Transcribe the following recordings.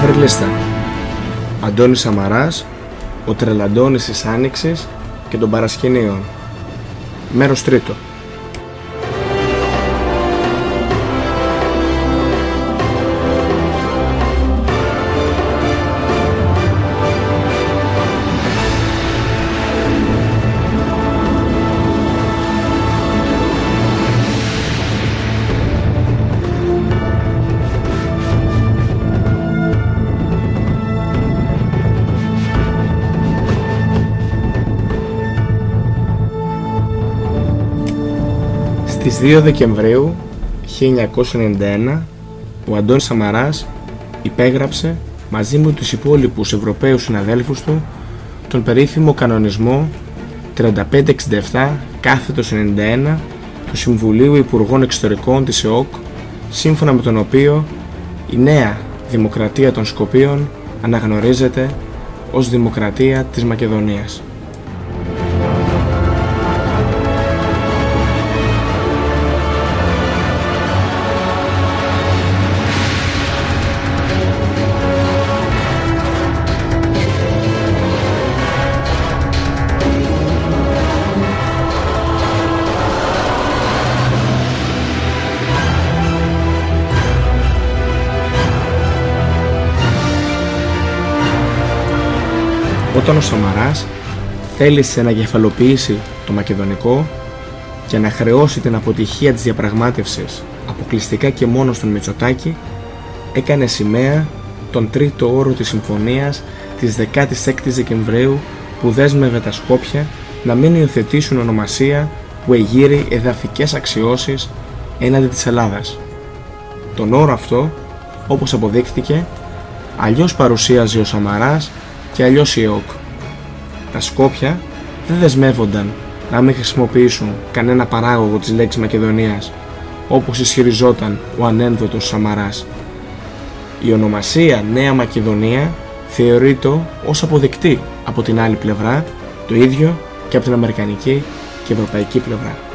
Μαύρη Λίστα. Αντώνης Σαμαράς Ο Τρελαντώνης της Άνοιξης και των Παρασκηνίων. Μέρος τρίτο Στις 2 Δεκεμβρίου 1991 ο Αντώνης Σαμαράς υπέγραψε μαζί με τους υπόλοιπους Ευρωπαίους συναδέλφους του τον περίφημο κανονισμό 3567 κάθετος 91 του Συμβουλίου Υπουργών Εξωτερικών της ΕΟΚ σύμφωνα με τον οποίο η νέα Δημοκρατία των Σκοπίων αναγνωρίζεται ως Δημοκρατία της Μακεδονίας. Όταν ο Σαμαράς θέλησε να κεφαλοποιήσει το μακεδονικό και να χρεώσει την αποτυχία της διαπραγμάτευσης αποκλειστικά και μόνο στον Μητσοτάκη, έκανε σημαία τον τρίτο όρο της συμφωνίας της 16ης Δεκεμβρίου που δέσμευε τα Σκόπια να μην υιοθετήσουν ονομασία που εγείρει εδαφικές αξιώσεις έναντι της Ελλάδας. Τον όρο αυτό, όπως αποδείχθηκε, αλλιώς παρουσίαζε ο Σαμαράς και αλλιώς η ΕΟΚ. Τα Σκόπια δεν δεσμεύονταν να μην χρησιμοποιήσουν κανένα παράγωγο της λέξης Μακεδονίας όπως ισχυριζόταν ο ανένδοτος Σαμαράς. Η ονομασία Νέα Μακεδονία θεωρείται ως αποδεκτή από την άλλη πλευρά, το ίδιο και από την Αμερικανική και Ευρωπαϊκή πλευρά.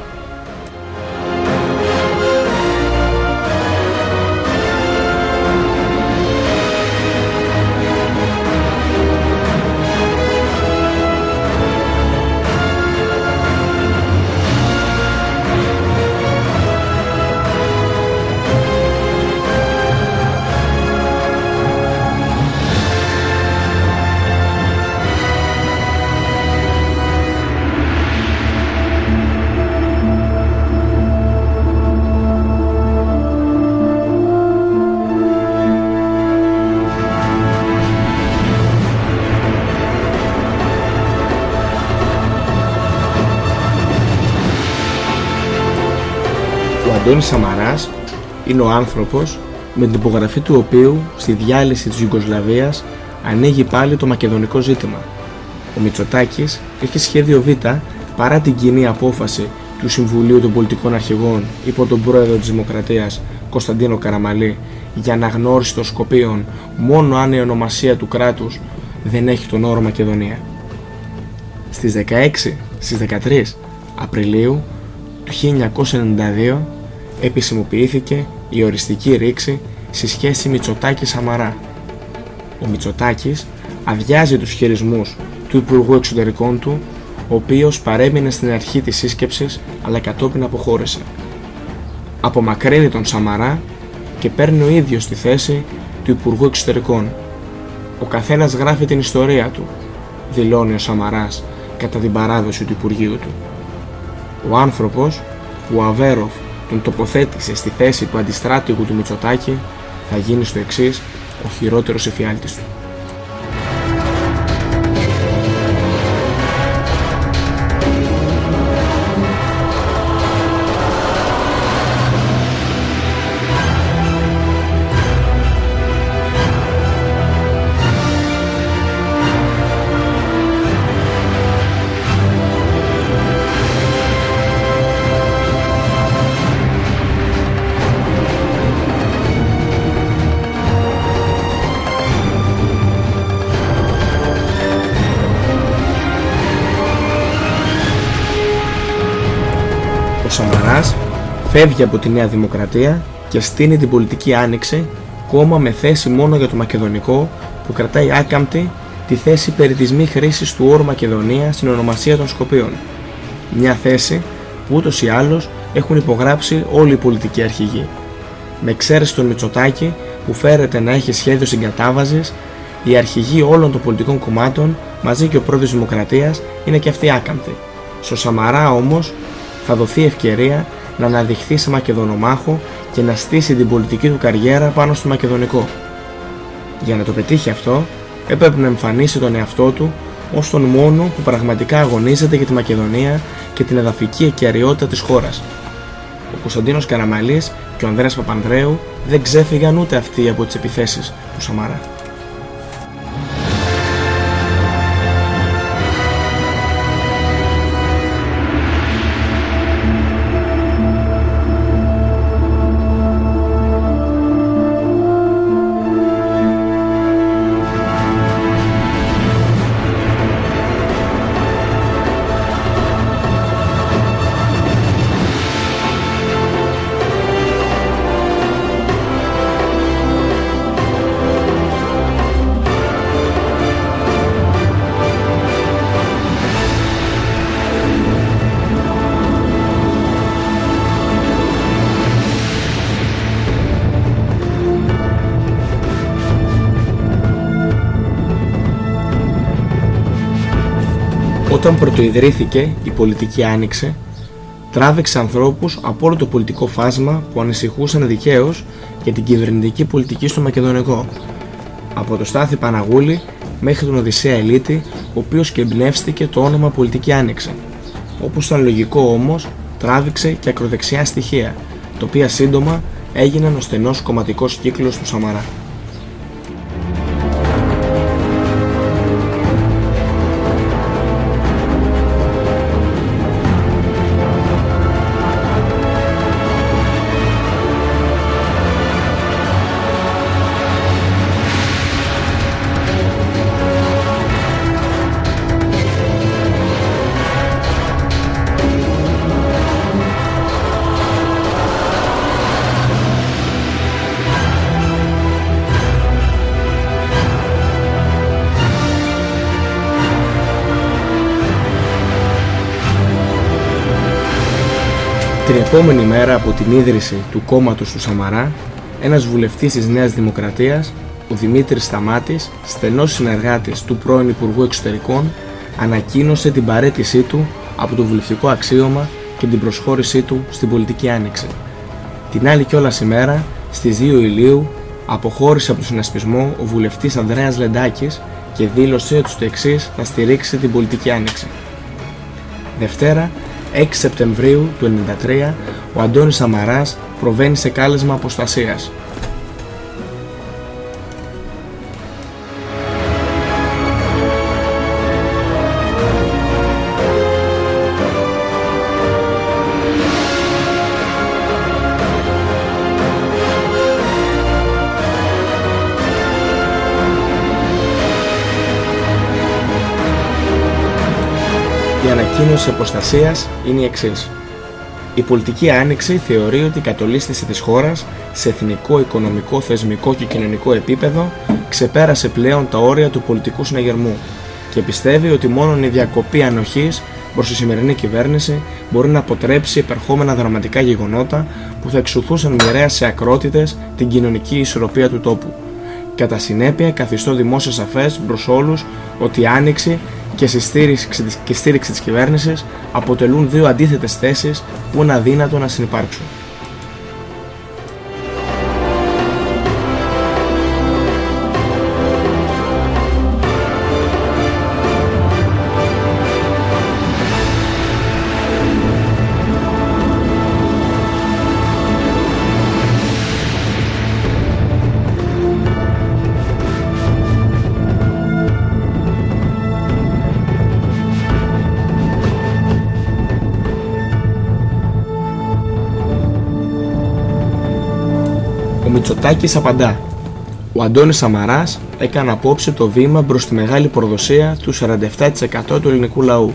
Αντώνης Σαμαράς είναι ο άνθρωπος με την υπογραφή του οποίου στη διάλυση της Ιουγκοσλαβίας ανοίγει πάλι το μακεδονικό ζήτημα. Ο Μητσοτάκης έχει σχέδιο Β παρά την κοινή απόφαση του Συμβουλίου των Πολιτικών Αρχηγών υπό τον πρόεδρο της Δημοκρατίας Κωνσταντίνο Καραμαλή για αναγνώριση των Σκοπίων μόνο αν η ονομασία του κράτους δεν έχει τον όρο Μακεδονία. Στις 16 στις 13 Απριλίου του 1992 επισημοποιήθηκε η οριστική ρήξη στη σχέση Μητσοτάκη-Σαμαρά. Ο Μητσοτάκης αδειάζει τους χειρισμούς του Υπουργού Εξωτερικών του, ο οποίος παρέμεινε στην αρχή της σύσκεψης αλλά κατόπιν αποχώρησε. Απομακρύνει τον Σαμαρά και παίρνει ο ίδιος τη θέση του Υπουργού Εξωτερικών. Ο καθένας γράφει την ιστορία του, δηλώνει ο Σαμαράς κατά την παράδοση του Υπουργείου του. Ο άνθρωπος που ο Αβέροφ τον τοποθέτησε στη θέση του αντιστράτηγου του Μητσοτάκη θα γίνει στο εξής ο χειρότερος εφιάλτης του. Φεύγει από τη Νέα Δημοκρατία και στείνει την πολιτική άνοιξη κόμμα με θέση μόνο για το μακεδονικό που κρατάει άκαμπτη τη θέση περί της μη χρήσης του όρου Μακεδονία στην ονομασία των Σκοπίων. Μια θέση που ούτως ή άλλως έχουν υπογράψει όλοι οι πολιτικοί αρχηγοί. Με εξαίρεση τον Μητσοτάκη που φέρεται να έχει σχέδιο συγκατάβασης, οι αρχηγοί όλων των πολιτικών κομμάτων μαζί και ο πρόεδρος Δημοκρατίας είναι και αυτοί άκαμπτοι. Στο Σαμαρά όμως θα δοθεί ευκαιρία να αναδειχθεί σε Μακεδονομάχο και να στήσει την πολιτική του καριέρα πάνω στο Μακεδονικό. Για να το πετύχει αυτό, έπρεπε να εμφανίσει τον εαυτό του ως τον μόνο που πραγματικά αγωνίζεται για τη Μακεδονία και την εδαφική εκκαιριότητα της χώρας. Ο Κωνσταντίνος Καραμαλής και ο Ανδρέας Παπανδρέου δεν ξέφυγαν ούτε αυτοί από τις επιθέσεις του Σαμαρά. Όταν πρωτοειδρύθηκε η πολιτική άνοιξη, τράβηξε ανθρώπους από όλο το πολιτικό φάσμα που ανησυχούσαν δικαίως για την κυβερνητική πολιτική στο Μακεδονικό. Από το Στάθη Παναγούλη μέχρι τον Οδυσσέα Ελίτη, ο οποίος και εμπνεύστηκε το όνομα Πολιτική Άνοιξη. Όπως ήταν λογικό όμως, τράβηξε και ακροδεξιά στοιχεία, τα οποία σύντομα έγιναν ο στενός κομματικός κύκλος του Σαμαρά. Επόμενη μέρα από την ίδρυση του κόμματος του Σαμαρά, ένας βουλευτής της Νέας Δημοκρατίας, ο Δημήτρης Σταμάτης, στενός συνεργάτης του πρώην Υπουργού Εξωτερικών, ανακοίνωσε την παρέτησή του από το βουλευτικό αξίωμα και την προσχώρησή του στην πολιτική άνοιξη. Την άλλη κιόλας ημέρα, στις 2 Ηλίου, αποχώρησε από τον συνασπισμό ο βουλευτής Ανδρέας Λεντάκης και δήλωσε ότι το εξής θα στηρίξει την πολιτική άνοιξη. Δευτέρα, 6 Σεπτεμβρίου του 1993 ο Αντώνης Σαμαράς προβαίνει σε κάλεσμα αποστασίας. Ανακοίνωση αποστασίας είναι η εξής. Η πολιτική άνοιξη θεωρεί ότι η κατολίσθηση της χώρας σε εθνικό, οικονομικό, θεσμικό και κοινωνικό επίπεδο ξεπέρασε πλέον τα όρια του πολιτικού συναγερμού και πιστεύει ότι μόνο η διακοπή ανοχής προς τη σημερινή κυβέρνηση μπορεί να αποτρέψει επερχόμενα δραματικά γεγονότα που θα εξουθούσαν μοιραία σε ακρότητες την κοινωνική ισορροπία του τόπου. Κατά συνέπεια, καθιστώ δημόσια σαφές προς όλους ότι η άνοιξη και στη στήριξη, και στήριξη της κυβέρνησης αποτελούν δύο αντίθετες θέσεις που είναι αδύνατο να συνεπάρξουν. Μητσοτάκης απαντά. Ο Αντώνης Σαμαράς έκανε απόψε το βήμα προς τη μεγάλη προδοσία του 47% του ελληνικού λαού,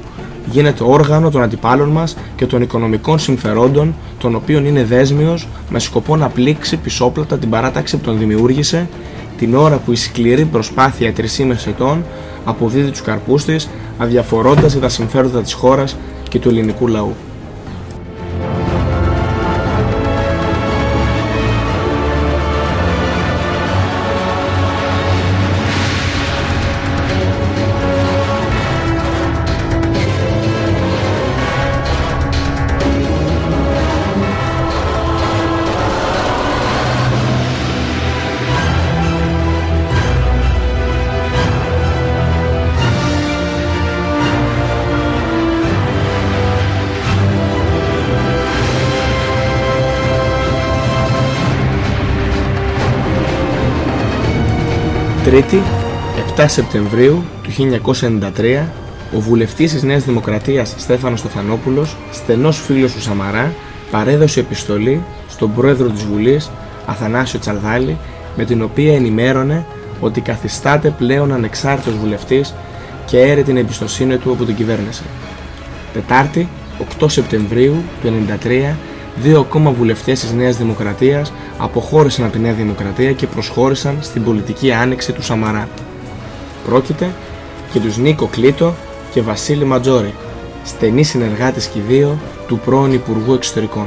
γίνεται όργανο των αντιπάλων μας και των οικονομικών συμφερόντων των οποίων είναι δέσμιος με σκοπό να πλήξει πισόπλατα την παράταξη που τον δημιούργησε την ώρα που η σκληρή προσπάθεια 3,5 ετών αποδίδει τους καρπούς της αδιαφορώντας για τα συμφέροντα της χώρας και του ελληνικού λαού. Τρίτη, 7 Σεπτεμβρίου του 1993, ο βουλευτής της Νέας Δημοκρατίας Στέφανος Στεφανόπουλος, στενός φίλος του Σαμαρά, παρέδωσε επιστολή στον πρόεδρο της Βουλής, Αθανάσιο Τσαλδάλη, με την οποία ενημέρωνε ότι καθιστάται πλέον ανεξάρτητος βουλευτής και έρε την εμπιστοσύνη του από την κυβέρνηση. Τετάρτη, 8 Σεπτεμβρίου του 1993, δύο ακόμα βουλευτές της Νέας Δημοκρατίας αποχώρησαν από τη Νέα Δημοκρατία και προσχώρησαν στην πολιτική άνοιξη του Σαμαρά. Πρόκειται για τους Νίκο Κλήτο και Βασίλη Ματζόρη, στενοί συνεργάτες και δύο του πρώην Υπουργού Εξωτερικών.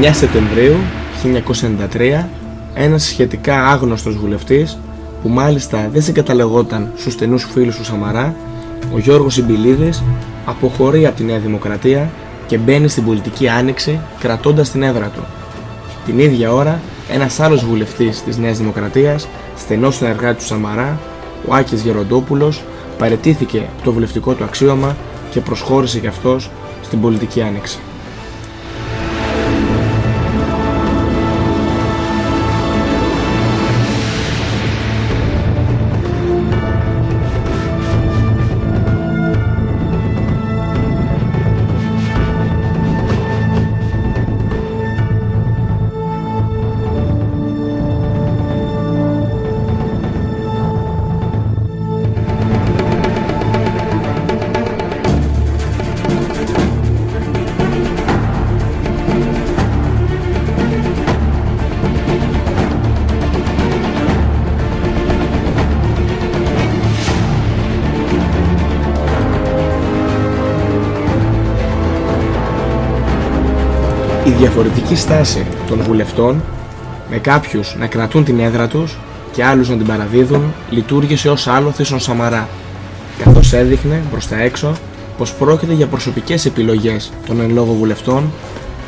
9 Σεπτεμβρίου 1993 ένας σχετικά άγνωστος βουλευτής που μάλιστα δεν συγκαταλεγόταν στους στενούς φίλους του Σαμαρά ο Γιώργος Ιμπιλίδης αποχωρεί από τη Νέα Δημοκρατία και μπαίνει στην πολιτική άνοιξη κρατώντας την έδρα του. Την ίδια ώρα ένας άλλος βουλευτής της Νέας Δημοκρατίας στενός συνεργάτης του Σαμαρά ο Άκης Γεροντόπουλος παρετήθηκε από το βουλευτικό του αξίωμα και προσχώρησε και αυτός στην πολιτική άνοιξη. Διαφορετική στάση των βουλευτών με κάποιους να κρατούν την έδρα τους και άλλους να την παραδίδουν λειτουργήσε ως άλοθη στον Σαμαρά καθώς έδειχνε προς τα έξω πως πρόκειται για προσωπικές επιλογές των εν λόγω βουλευτών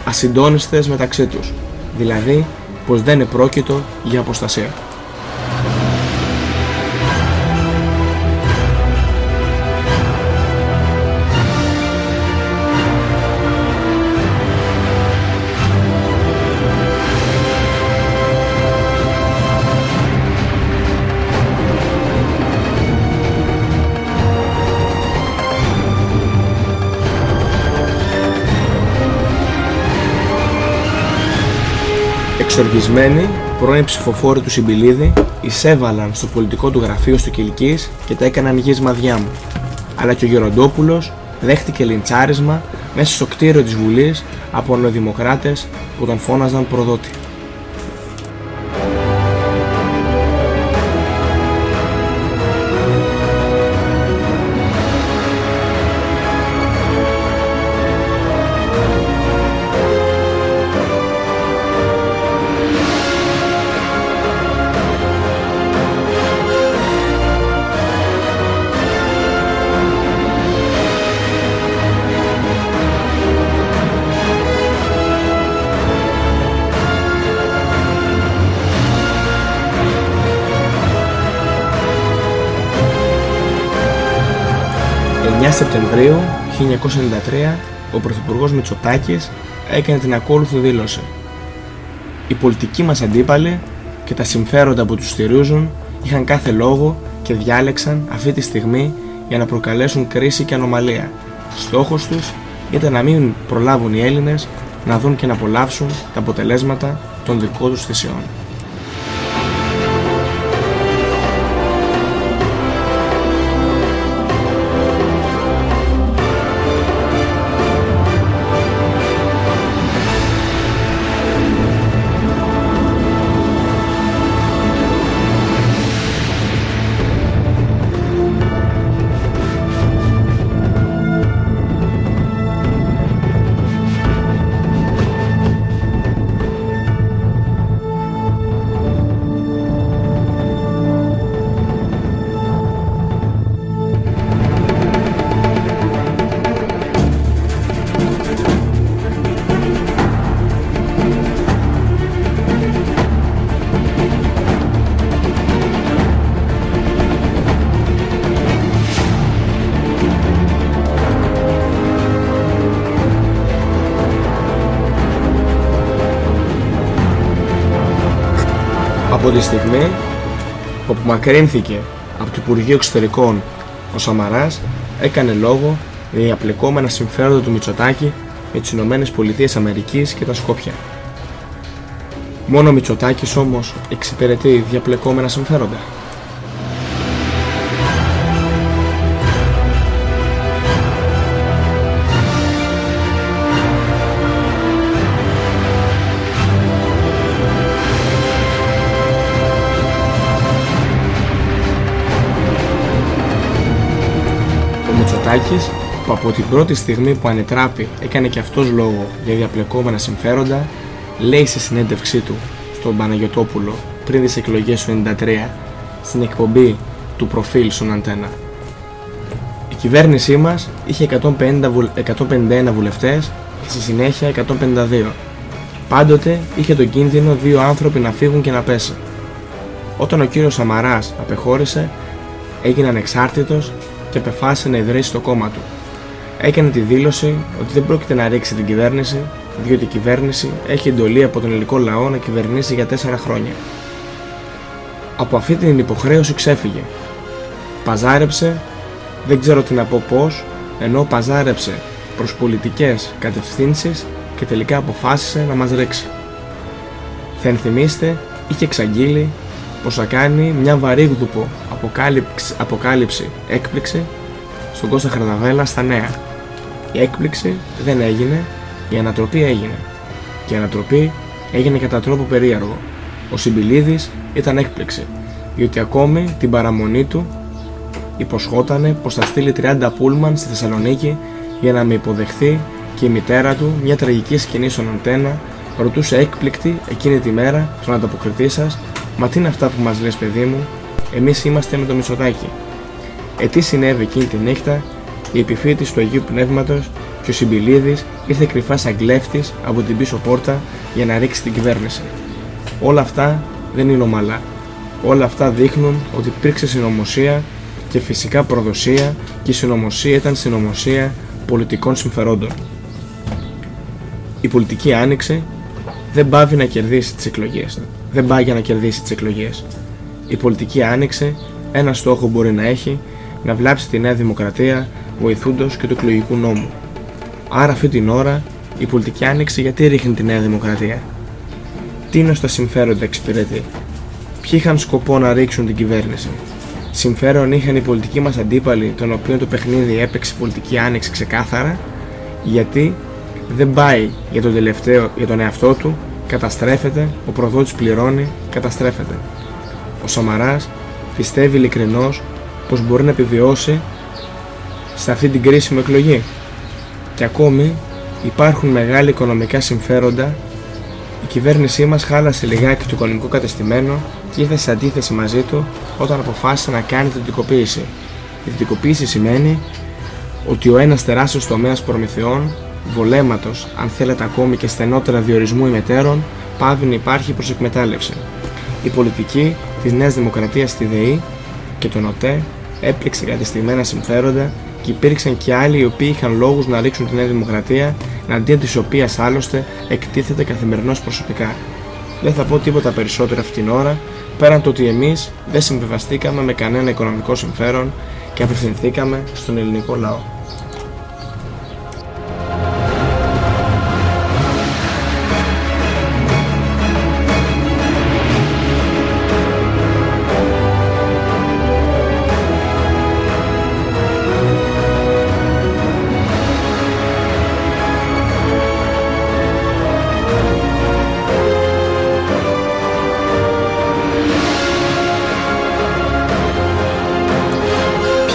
ασυντόνιστες μεταξύ τους δηλαδή πως δεν επρόκειτο για αποστασία. Εξοργισμένοι, πρώην ψηφοφόροι του Συμπιλίδη εισέβαλαν στο πολιτικό του γραφείο στο Κιλκής και τα έκαναν γης μαδιά μου. Αλλά και ο Γεροντόπουλος δέχτηκε λιντσάρισμα μέσα στο κτίριο της Βουλής από νεοδημοκράτες που τον φώναζαν προδότη. Σεπτεμβρίου 1993 ο Πρωθυπουργός Μητσοτάκης έκανε την ακόλουθη δήλωση. Οι πολιτικοί μας αντίπαλοι και τα συμφέροντα που τους στηρίζουν είχαν κάθε λόγο και διάλεξαν αυτή τη στιγμή για να προκαλέσουν κρίση και ανομαλία. Στόχος τους ήταν να μην προλάβουν οι Έλληνες να δουν και να απολαύσουν τα αποτελέσματα των δικών τους θυσιών. Από τη στιγμή που απομακρύνθηκε από το Υπουργείο Εξωτερικών ο Σαμαράς έκανε λόγο για διαπλεκόμενα συμφέροντα του Μητσοτάκη με τις Ηνωμένες Πολιτείες Αμερικής και τα Σκόπια. Μόνο ο Μητσοτάκης όμως εξυπηρετεί διαπλεκόμενα συμφέροντα. Μητσοτάκης που από την πρώτη στιγμή που ανετράπη έκανε και αυτός λόγο για διαπλεκόμενα συμφέροντα λέει σε συνέντευξή του στον Παναγιωτόπουλο πριν τις εκλογές του 1993 στην εκπομπή του προφίλ στον Αντένα. Η κυβέρνησή μας είχε 150 151 βουλευτές και στη συνέχεια 152. Πάντοτε είχε τον κίνδυνο δύο άνθρωποι να φύγουν και να πέσουν. Όταν ο κύριος Σαμαράς απεχώρησε, έγινε ανεξάρτητος και απεφάσισε να ιδρύσει το κόμμα του. Έκανε τη δήλωση ότι δεν πρόκειται να ρίξει την κυβέρνηση, διότι η κυβέρνηση έχει εντολή από τον ελληνικό λαό να κυβερνήσει για τέσσερα χρόνια. Από αυτή την υποχρέωση ξέφυγε. Παζάρεψε, δεν ξέρω τι να πω πώς, ενώ παζάρεψε προς πολιτικές κατευθύνσεις και τελικά αποφάσισε να μας ρίξει. Θα ενθυμίστε, είχε εξαγγείλει πως θα κάνει μια βαρύγδουπο αποκάλυψη, αποκάλυψη έκπληξη στον Κώστα Χαρδαβέλα στα νέα. Η έκπληξη δεν έγινε, η ανατροπή έγινε. Και η ανατροπή έγινε κατά τρόπο περίεργο. Ο Συμπιλίδης ήταν έκπληξη, διότι ακόμη την παραμονή του υποσχότανε πως θα στείλει 30 πούλμαν στη Θεσσαλονίκη για να με υποδεχθεί και η μητέρα του μια τραγική σκηνή στον αντένα ρωτούσε έκπληκτη εκείνη τη μέρα τον ανταποκριτή σας, Μα τι είναι αυτά που μας λες παιδί μου, εμείς είμαστε με το Μητσοτάκι. Ε, τι συνέβη εκείνη τη νύχτα, η επιφύτηση του Αγίου Πνεύματος και ο Συμπιλίδης ήρθε κρυφά σαν κλέφτης από την πίσω πόρτα για να ρίξει την κυβέρνηση. Όλα αυτά δεν είναι ομαλά. Όλα αυτά δείχνουν ότι υπήρξε συνωμοσία και φυσικά προδοσία και η συνωμοσία ήταν συνωμοσία πολιτικών συμφερόντων. Η πολιτική άνοιξη δεν πάβει να κερδίσει τις εκλογές. Δεν πάει για να κερδίσει τις εκλογές. Η πολιτική άνοιξη ένα στόχο μπορεί να έχει να βλάψει τη Νέα Δημοκρατία βοηθούντος και του εκλογικού νόμου. Άρα αυτή την ώρα η πολιτική άνοιξη γιατί ρίχνει τη Νέα Δημοκρατία; Τι είναι στα συμφέροντα εξυπηρετεί; Ποιοι είχαν σκοπό να ρίξουν την κυβέρνηση; Συμφέρον είχαν οι πολιτικοί μας αντίπαλοι, τον οποίο το παιχνίδι έπαιξε πολιτική άνοιξη ξεκάθαρα, γιατί δεν πάει για τον τελευταίο, για τον εαυτό του, καταστρέφεται, ο προδότης πληρώνει, καταστρέφεται. Ο Σαμαράς πιστεύει ειλικρινώς πως μπορεί να επιβιώσει σε αυτή την κρίσιμη εκλογή. Και ακόμη υπάρχουν μεγάλα οικονομικά συμφέροντα. Η κυβέρνησή μας χάλασε λιγάκι το οικονομικό κατεστημένο και ήρθε σε αντίθεση μαζί του όταν αποφάσισε να κάνει την δυτικοποίηση. Η δυτικοποίηση σημαίνει ότι ο ένας τεράστιος τομέας προμηθειών βολέματος, αν θέλετε ακόμη και στενότερα διορισμού ημετέρων, πάβει να υπάρχει προς εκμετάλλευση. Η πολιτική τη Νέα Δημοκρατία στη ΔΕΗ και τον ΟΤΕ έπληξε κατεστημένα συμφέροντα και υπήρξαν και άλλοι οι οποίοι είχαν λόγους να ρίξουν τη Νέα Δημοκρατία εναντίον της οποίας άλλωστε εκτίθεται καθημερινώς προσωπικά. Δεν θα πω τίποτα περισσότερο αυτήν την ώρα πέραν το ότι εμείς δεν συμβιβαστήκαμε με κανένα οικονομικό συμφέρον και απευθυνθήκαμε στον ελληνικό λαό.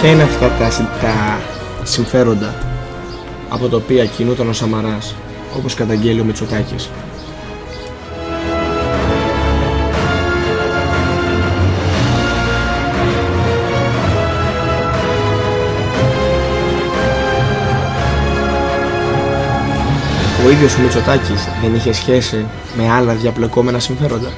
Ποια είναι αυτά τα, τα συμφέροντα από τα οποία κινούταν ο Σαμαράς όπως καταγγέλει ο Μητσοτάκης; Ο ίδιος ο Μητσοτάκης δεν είχε σχέση με άλλα διαπλεκόμενα συμφέροντα;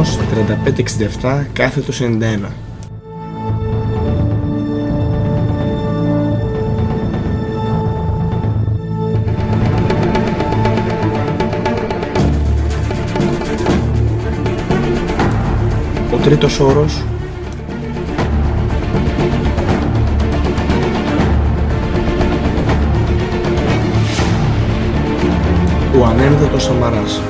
Κανονισμός 3567 κάθετος 91 Ο τρίτος όρος. Ο ανένδοτος Σαμαράς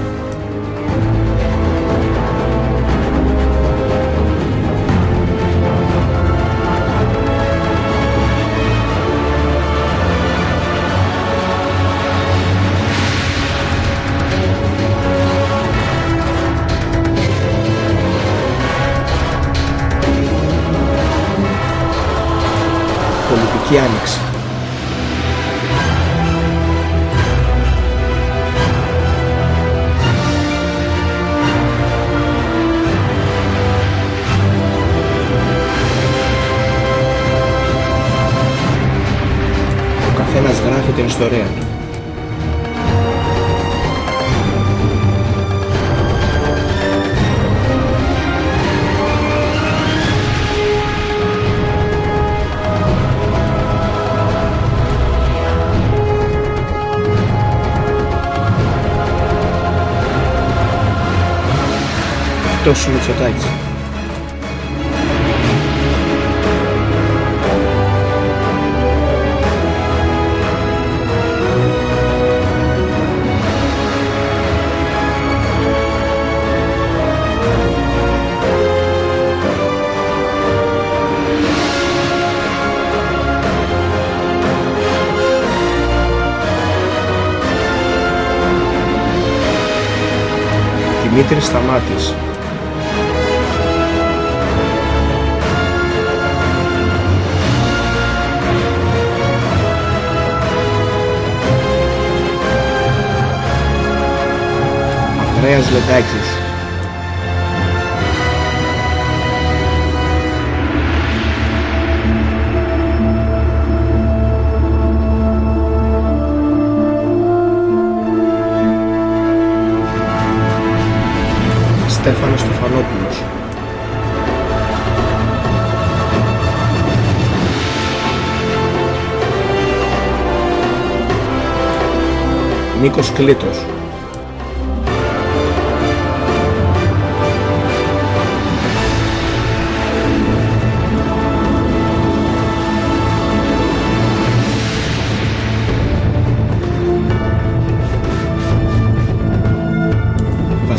Πολιτική Άνοιξη Ο καθένας γράφει την ιστορία του. Εκτός του Μητσοτάκη. Δημήτρης Σταμάτης Ανδρέας Λεντάκης Στέφανος Στεφανόπουλος. Νίκος Κλήτος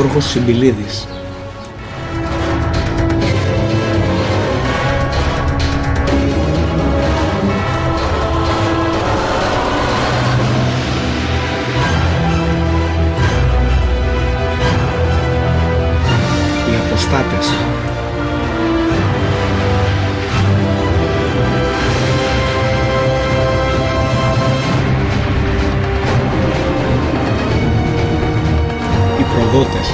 Γιώργος Συμπιλίδης Οι Αποστάτες Οι Προδότες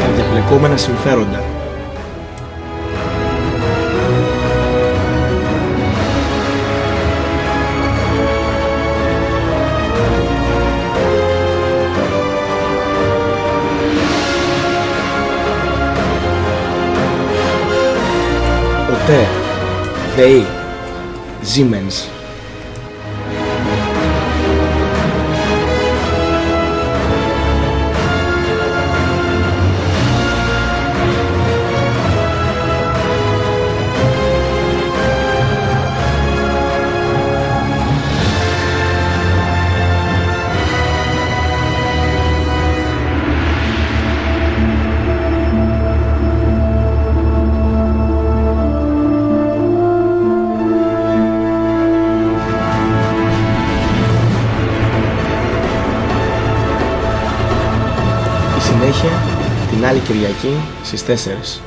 Τα διαπλεκόμενα συμφέροντα ΔΕΗ, Siemens Κυριακή στις 4.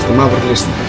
Στη μαύρη λίστα.